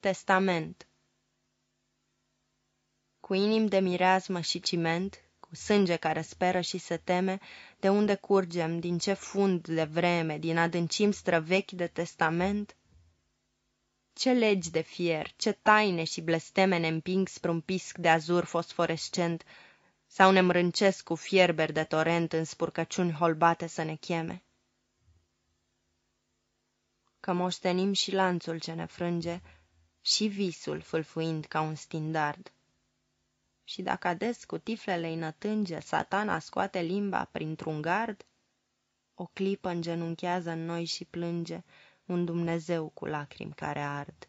Testament Cu inim de mireasmă și ciment, cu sânge care speră și se teme, de unde curgem, din ce fund de vreme, din adâncim străvechi de testament? Ce legi de fier, ce taine și blesteme ne împing spre un pisc de azur fosforescent, sau ne mrâncesc cu fierber de torent în spurcăciuni holbate să ne cheme? Că moștenim și lanțul ce ne frânge, și visul fâlfâind ca un stindard. Și dacă ades cu tiflele îi nătânge, satana scoate limba printr-un gard, o clipă îngenunchează în noi și plânge un Dumnezeu cu lacrimi care ard.